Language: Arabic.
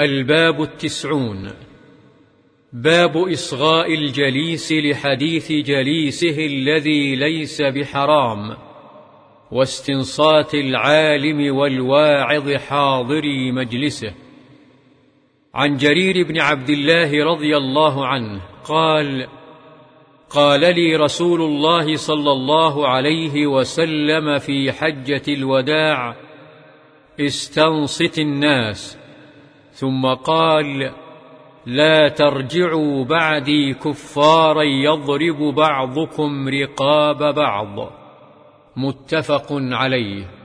الباب التسعون. باب إصغاء الجليس لحديث جليسه الذي ليس بحرام واستنصات العالم والواعظ حاضري مجلسه. عن جرير بن عبد الله رضي الله عنه قال قال لي رسول الله صلى الله عليه وسلم في حجة الوداع استنصت الناس. ثم قال لا ترجعوا بعدي كفارا يضرب بعضكم رقاب بعض. متفق عليه.